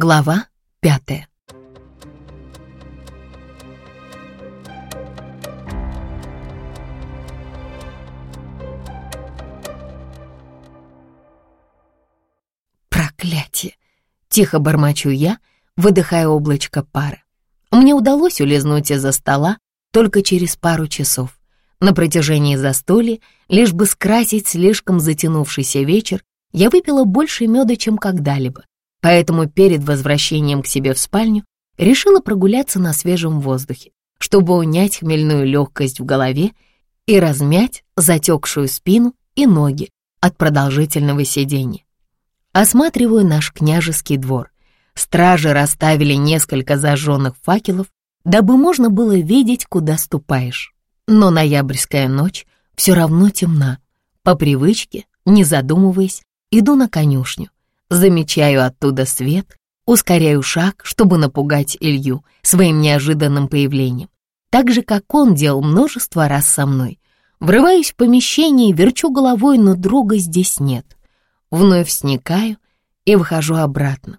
Глава пятая. Проклятие! Тихо бормочу я, выдыхая облачко пара. Мне удалось улизнуть из-за стола только через пару часов. На протяжении застолья, лишь бы скрасить слишком затянувшийся вечер, я выпила больше меда, чем когда-либо, поэтому перед возвращением к себе в спальню решила прогуляться на свежем воздухе, чтобы унять хмельную легкость в голове и размять затекшую спину и ноги от продолжительного сидения. Осматриваю наш княжеский двор. Стражи расставили несколько зажженных факелов, дабы можно было видеть, куда ступаешь. Но ноябрьская ночь все равно темна. По привычке, не задумываясь, иду на конюшню. Замечаю оттуда свет, ускоряю шаг, чтобы напугать Илью своим неожиданным появлением. Так же, как он делал множество раз со мной. Врываюсь в помещение и верчу головой, но друга здесь нет. Вновь сникаю и выхожу обратно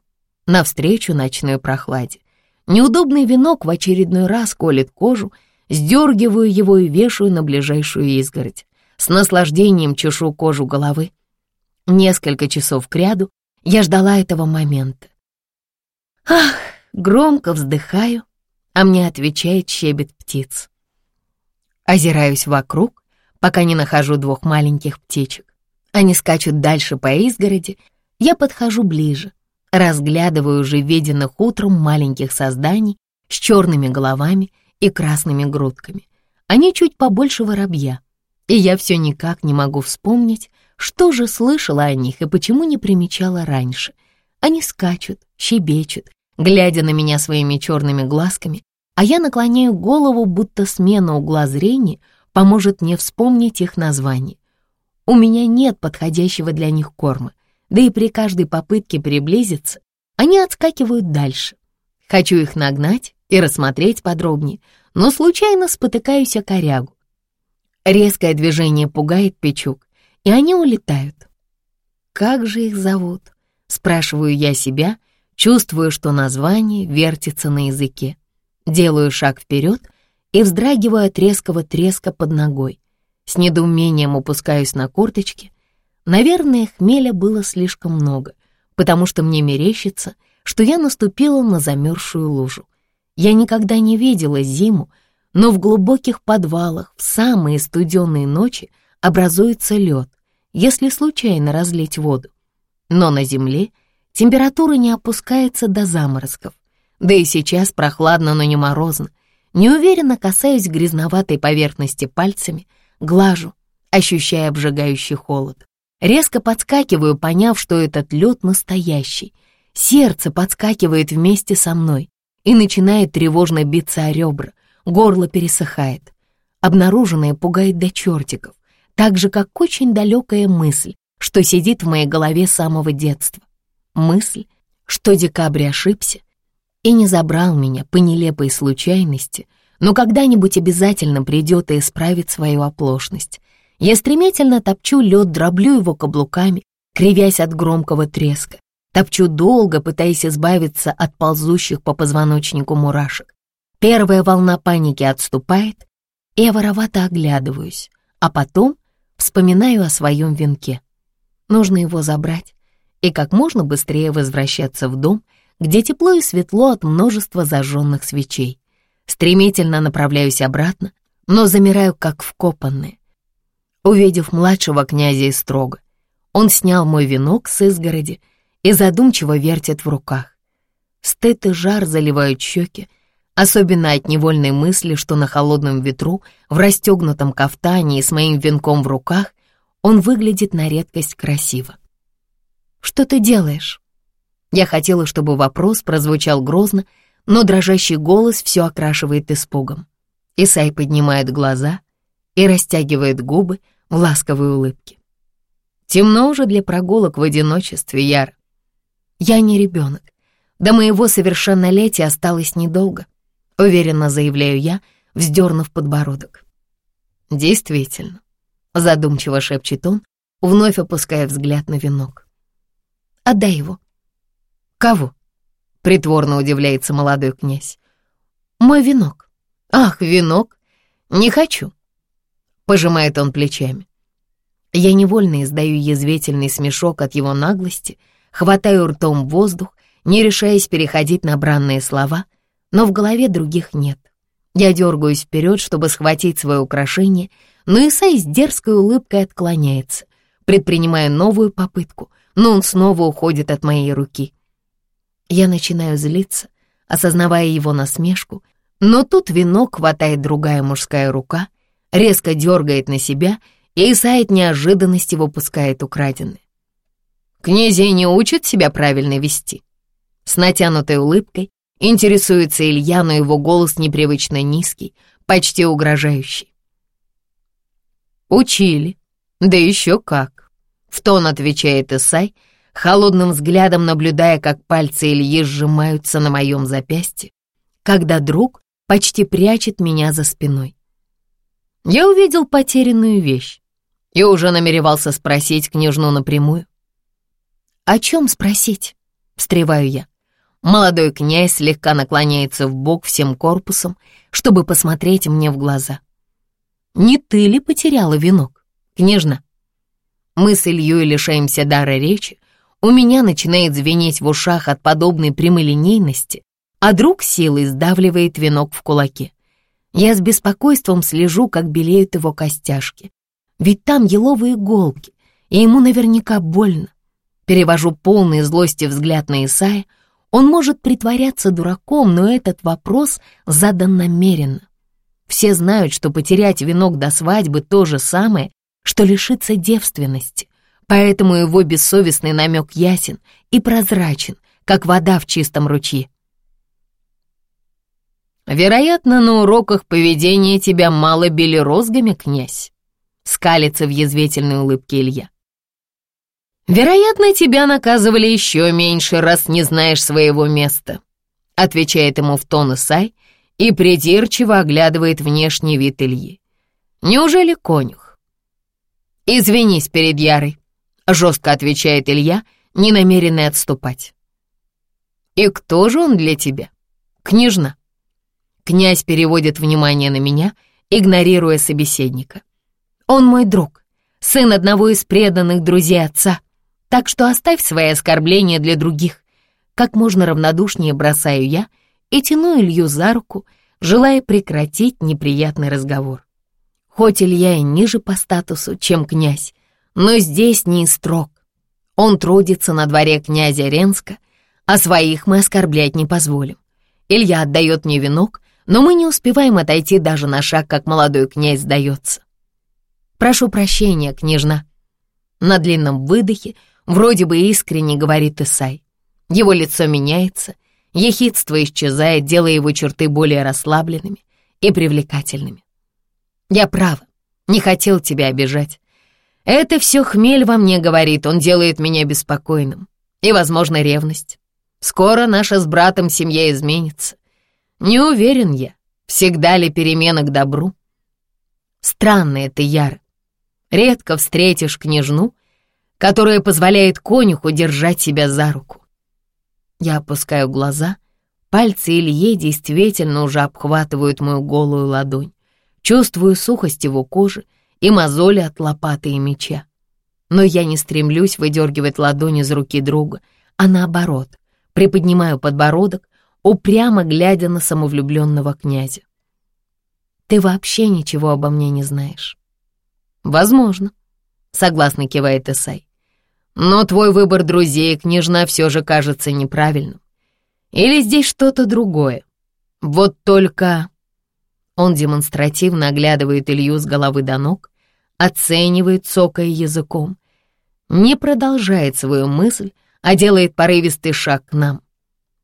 навстречу ночной прохладе. Неудобный венок в очередной раз колет кожу, сдергиваю его и вешаю на ближайшую изгородь. С наслаждением чешу кожу головы. Несколько часов кряду я ждала этого момента. Ах, громко вздыхаю, а мне отвечает щебет птиц. Озираюсь вокруг, пока не нахожу двух маленьких птичек. Они скачут дальше по изгороди, я подхожу ближе, разглядываю уже виденных утром маленьких созданий с черными головами и красными грудками. Они чуть побольше воробья, и я все никак не могу вспомнить, что же слышала о них и почему не примечала раньше. Они скачут, щебечут, глядя на меня своими черными глазками, а я наклоняю голову, будто смена угла зрения поможет мне вспомнить их название. У меня нет подходящего для них корма, да и при каждой попытке приблизиться они отскакивают дальше. Хочу их нагнать и рассмотреть подробнее, но случайно спотыкаюсь о корягу. Резкое движение пугает Печук, и они улетают. Как же их зовут? Спрашиваю я себя, чувствую, что название вертится на языке. Делаю шаг вперед и вздрагиваю от резкого треска под ногой. С недоумением опускаюсь на корточки Наверное, хмеля было слишком много, потому что мне мерещится, что я наступила на замерзшую лужу. Я никогда не видела зиму, но в глубоких подвалах в самые студенные ночи образуется лед, если случайно разлить воду. Но на земле температура не опускается до заморозков. Да и сейчас прохладно, но не морозно. Неуверенно касаюсь грязноватой поверхности пальцами, глажу, ощущая обжигающий холод. Резко подскакиваю, поняв, что этот лед настоящий. Сердце подскакивает вместе со мной и начинает тревожно биться о ребра. Горло пересыхает. Обнаруженное пугает до чертиков, так же, как очень далекая мысль, что сидит в моей голове с самого детства. Мысль, что декабрь ошибся и не забрал меня по нелепой случайности, но когда-нибудь обязательно придет и исправит свою оплошность. Я стремительно топчу лед, дроблю его каблуками, кривясь от громкого треска. Топчу долго, пытаясь избавиться от ползущих по позвоночнику мурашек. Первая волна паники отступает, и я воровато оглядываюсь, а потом вспоминаю о своем венке. Нужно его забрать и как можно быстрее возвращаться в дом, где тепло и светло от множества зажженных свечей. Стремительно направляюсь обратно, но замираю как вкопанная увидев младшего князя из строга. Он снял мой венок с изгороди и задумчиво вертит в руках. Стыд и жар заливают щеки, особенно от невольной мысли, что на холодном ветру, в расстегнутом кафтане и с моим венком в руках, он выглядит на редкость красиво. «Что ты делаешь?» Я хотела, чтобы вопрос прозвучал грозно, но дрожащий голос все окрашивает испугом. Исай поднимает глаза и растягивает губы в ласковой улыбке. Темно уже для прогулок в одиночестве, Яр. Я не ребенок. До моего совершеннолетия осталось недолго, уверенно заявляю я, вздернув подбородок. Действительно, задумчиво шепчет он, вновь опуская взгляд на венок. Отдай его. Кого? — притворно удивляется молодой князь. «Мой венок». «Ах, венок? Не хочу», — пожимает он плечами. Я невольно издаю язвительный смешок от его наглости, хватаю ртом воздух, не решаясь переходить на бранные слова, но в голове других нет. Я дергаюсь вперед, чтобы схватить свое украшение, но Исай с дерзкой улыбкой отклоняется, предпринимая новую попытку, но он снова уходит от моей руки. Я начинаю злиться, осознавая его насмешку, но тут венок хватает другая мужская рука, резко дергает на себя — и Исай от неожиданности выпускает украденное. Князей не учат себя правильно вести. С натянутой улыбкой интересуется Илья, но его голос непривычно низкий, почти угрожающий. Учили, да еще как. В тон отвечает Исай, холодным взглядом наблюдая, как пальцы Ильи сжимаются на моем запястье, когда друг почти прячет меня за спиной. Я увидел потерянную вещь и уже намеревался спросить княжну напрямую. «О чем спросить?» — встреваю я. Молодой князь слегка наклоняется в бок всем корпусом, чтобы посмотреть мне в глаза. «Не ты ли потеряла венок, княжна?» Мы с Ильей лишаемся дара речи, у меня начинает звенеть в ушах от подобной прямолинейности, а друг силой сдавливает венок в кулаке. Я с беспокойством слежу, как белеют его костяшки. Ведь там еловые иголки, и ему наверняка больно. Перевожу полный злости взгляд на Исая. Он может притворяться дураком, но этот вопрос задан намеренно. Все знают, что потерять венок до свадьбы то же самое, что лишиться девственности. Поэтому его бессовестный намек ясен и прозрачен, как вода в чистом ручье. Вероятно, на уроках поведения тебя мало били розгами, князь скалится в язвительной улыбке Илья. «Вероятно, тебя наказывали еще меньше, раз не знаешь своего места», отвечает ему в тон Исай и придирчиво оглядывает внешний вид Ильи. «Неужели конюх?» «Извинись перед Ярой», — жестко отвечает Илья, не намеренный отступать. «И кто же он для тебя?» «Княжна». Князь переводит внимание на меня, игнорируя собеседника. Он мой друг, сын одного из преданных друзей отца, так что оставь свои оскорбления для других. Как можно равнодушнее бросаю я и тяну Илью за руку, желая прекратить неприятный разговор. Хоть Илья и ниже по статусу, чем князь, но здесь не строг. Он трудится на дворе князя Ренска, а своих мы оскорблять не позволим. Илья отдает мне венок, но мы не успеваем отойти даже на шаг, как молодой князь сдается. «Прошу прощения, княжна». На длинном выдохе вроде бы искренне говорит Исай. Его лицо меняется, ехидство исчезает, делая его черты более расслабленными и привлекательными. «Я прав, не хотел тебя обижать. Это все хмель во мне говорит, он делает меня беспокойным. И, возможно, ревность. Скоро наша с братом семья изменится. Не уверен я, всегда ли перемена к добру. Странный ты, Яр. Редко встретишь княжну, которая позволяет конюху держать себя за руку. Я опускаю глаза, пальцы Илье действительно уже обхватывают мою голую ладонь. Чувствую сухость его кожи и мозоли от лопаты и меча. Но я не стремлюсь выдергивать ладонь из руки друга, а наоборот, приподнимаю подбородок, упрямо глядя на самовлюбленного князя. Ты вообще ничего обо мне не знаешь. «Возможно», — согласно кивает Исай. «Но твой выбор друзей, княжна, все же кажется неправильным. Или здесь что-то другое? Вот только...» Он демонстративно оглядывает Илью с головы до ног, оценивает, цокая языком, не продолжает свою мысль, а делает порывистый шаг к нам.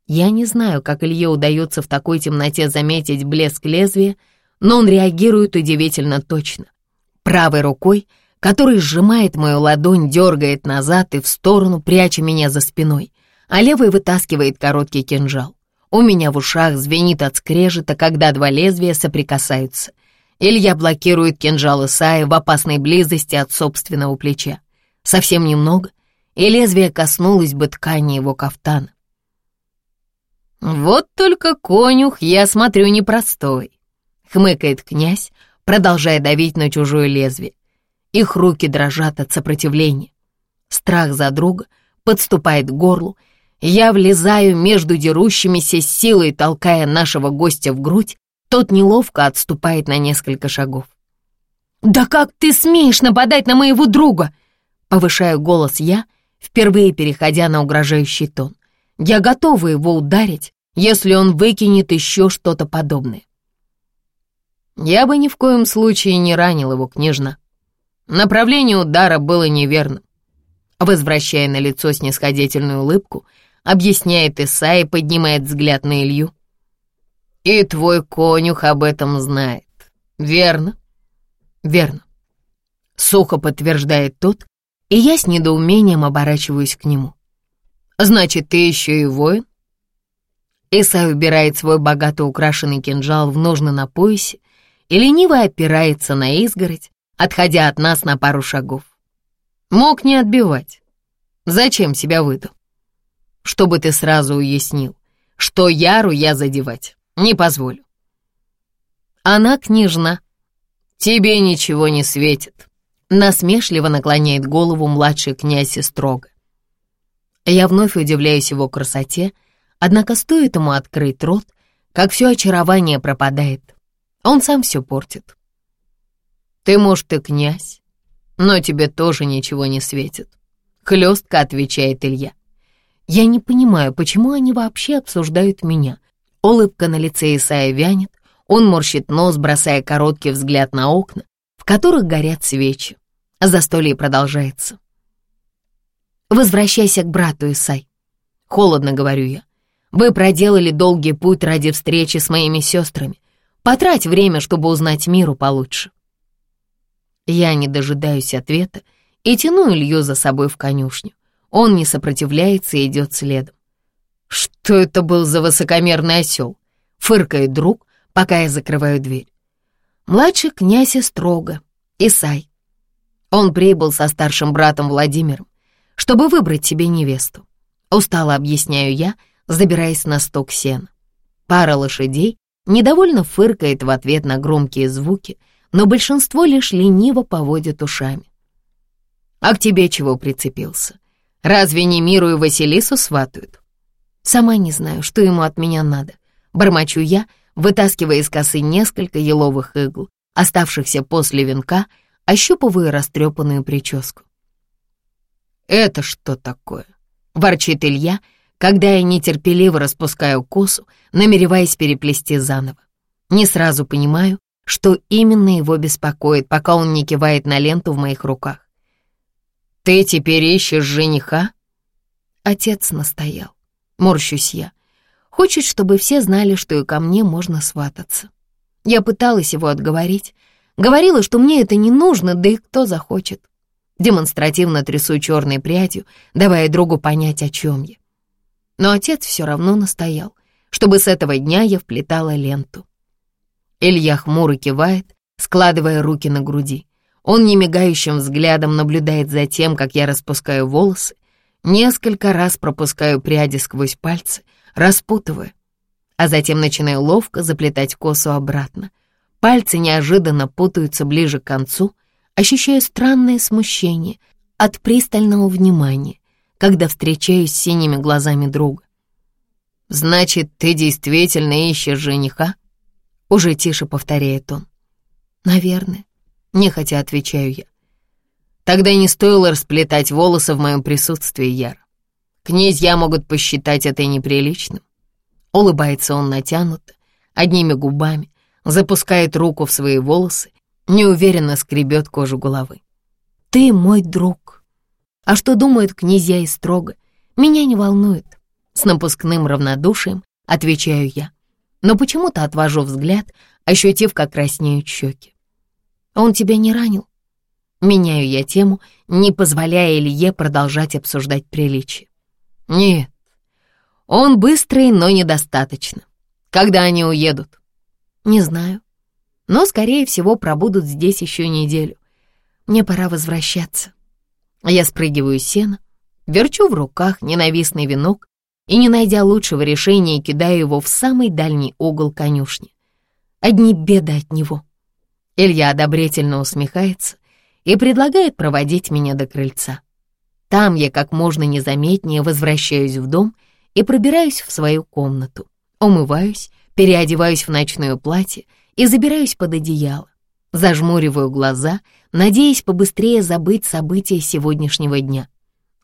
Я не знаю, как Илье удается в такой темноте заметить блеск лезвия, но он реагирует удивительно точно. Правой рукой, который сжимает мою ладонь, дергает назад и в сторону, пряча меня за спиной, а левой вытаскивает короткий кинжал. У меня в ушах звенит от скрежета, когда два лезвия соприкасаются. Илья блокирует кинжал Исаия в опасной близости от собственного плеча. Совсем немного, и лезвие коснулось бы ткани его кафтана. «Вот только конюх, я смотрю, непростой», — хмыкает князь, продолжая давить на чужое лезвие. Их руки дрожат от сопротивления. Страх за друга подступает к горлу. Я влезаю между дерущимися силой, толкая нашего гостя в грудь. Тот неловко отступает на несколько шагов. «Да как ты смеешь нападать на моего друга?» Повышаю голос я, впервые переходя на угрожающий тон. Я готова его ударить, если он выкинет еще что-то подобное. Я бы ни в коем случае не ранил его, княжна. Направление удара было неверным. Возвращая на лицо снисходительную улыбку, объясняет Иса и поднимает взгляд на Илью. «И твой конюх об этом знает, верно?» «Верно», — сухо подтверждает тот, и я с недоумением оборачиваюсь к нему. «Значит, ты еще и воин?» Исай убирает свой богато украшенный кинжал в ножны на поясе и лениво опирается на изгородь, отходя от нас на пару шагов. Мог не отбивать. Зачем себя выдал? Чтобы ты сразу уяснил, что Яру я задевать не позволю. Она княжна. Тебе ничего не светит. Насмешливо наклоняет голову младший князь и строго. Я вновь удивляюсь его красоте, однако стоит ему открыть рот, как все очарование пропадает. Он сам все портит. Ты, может, и князь, но тебе тоже ничего не светит. Хлестко отвечает Илья. Я не понимаю, почему они вообще обсуждают меня. Улыбка на лице Исая вянет, он морщит нос, бросая короткий взгляд на окна, в которых горят свечи. Застолье продолжается. «Возвращайся к брату, Исай». Холодно говорю я. «Вы проделали долгий путь ради встречи с моими сестрами. Потрать время, чтобы узнать миру получше». Я не дожидаюсь ответа и тяну Илью за собой в конюшню. Он не сопротивляется и идет следом. «Что это был за высокомерный осел?» — фыркает друг, пока я закрываю дверь. Младший князь и строго, Исай. Он прибыл со старшим братом Владимиром, чтобы выбрать себе невесту. Устало объясняю я, забираясь на сток сена. Пара лошадей недовольно фыркает в ответ на громкие звуки — но большинство лишь лениво поводит ушами. «А к тебе чего прицепился? Разве не Миру и Василису сватают?» «Сама не знаю, что ему от меня надо», — бормочу я, вытаскивая из косы несколько еловых игл, оставшихся после венка, ощупываю растрепанную прическу. «Это что такое?» — ворчит Илья, когда я нетерпеливо распускаю косу, намереваясь переплести заново. Не сразу понимаю, что именно его беспокоит, пока он не кивает на ленту в моих руках. «Ты теперь ищешь жениха?» Отец настоял. Морщусь я. Хочет, чтобы все знали, что и ко мне можно свататься. Я пыталась его отговорить. Говорила, что мне это не нужно, да и кто захочет. Демонстративно трясу черной прядью, давая другу понять, о чем я. Но отец все равно настоял, чтобы с этого дня я вплетала ленту. Илья хмуро кивает, складывая руки на груди. Он немигающим взглядом наблюдает за тем, как я распускаю волосы, несколько раз пропускаю пряди сквозь пальцы, распутывая, а затем начинаю ловко заплетать косу обратно. Пальцы неожиданно путаются ближе к концу, ощущаю странное смущение от пристального внимания, когда встречаюсь с синими глазами друга. «Значит, ты действительно ищешь жениха?» Уже тише повторяет он. Наверное. Нехотя отвечаю я. Тогда не стоило расплетать волосы в моем присутствии, Яр. Князья могут посчитать это неприличным. Улыбается он натянуто, одними губами, запускает руку в свои волосы, неуверенно скребет кожу головы. Ты мой друг. А что думают князья и строго, меня не волнует. С напускным равнодушием отвечаю я но почему-то отвожу взгляд, ощутив, как краснеют щеки. «Он тебя не ранил?» Меняю я тему, не позволяя Илье продолжать обсуждать приличие. «Нет, он быстрый, но недостаточно. Когда они уедут?» «Не знаю, но, скорее всего, пробудут здесь еще неделю. Мне пора возвращаться». Я спрыгиваю с сена, верчу в руках ненавистный венок и, не найдя лучшего решения, кидаю его в самый дальний угол конюшни. Одни беды от него. Илья одобрительно усмехается и предлагает проводить меня до крыльца. Там я как можно незаметнее возвращаюсь в дом и пробираюсь в свою комнату. Умываюсь, переодеваюсь в ночное платье и забираюсь под одеяло. Зажмуриваю глаза, надеясь побыстрее забыть события сегодняшнего дня.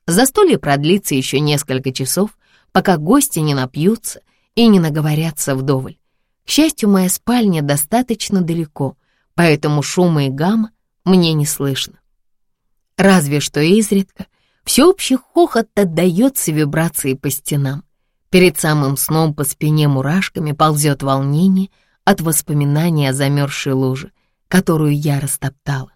Застолье продлится еще несколько часов, пока гости не напьются и не наговорятся вдоволь. К счастью, моя спальня достаточно далеко, поэтому шума и гамма мне не слышно. Разве что изредка всеобщий хохот отдается вибрации по стенам. Перед самым сном по спине мурашками ползет волнение от воспоминания о замерзшей луже, которую я растоптала.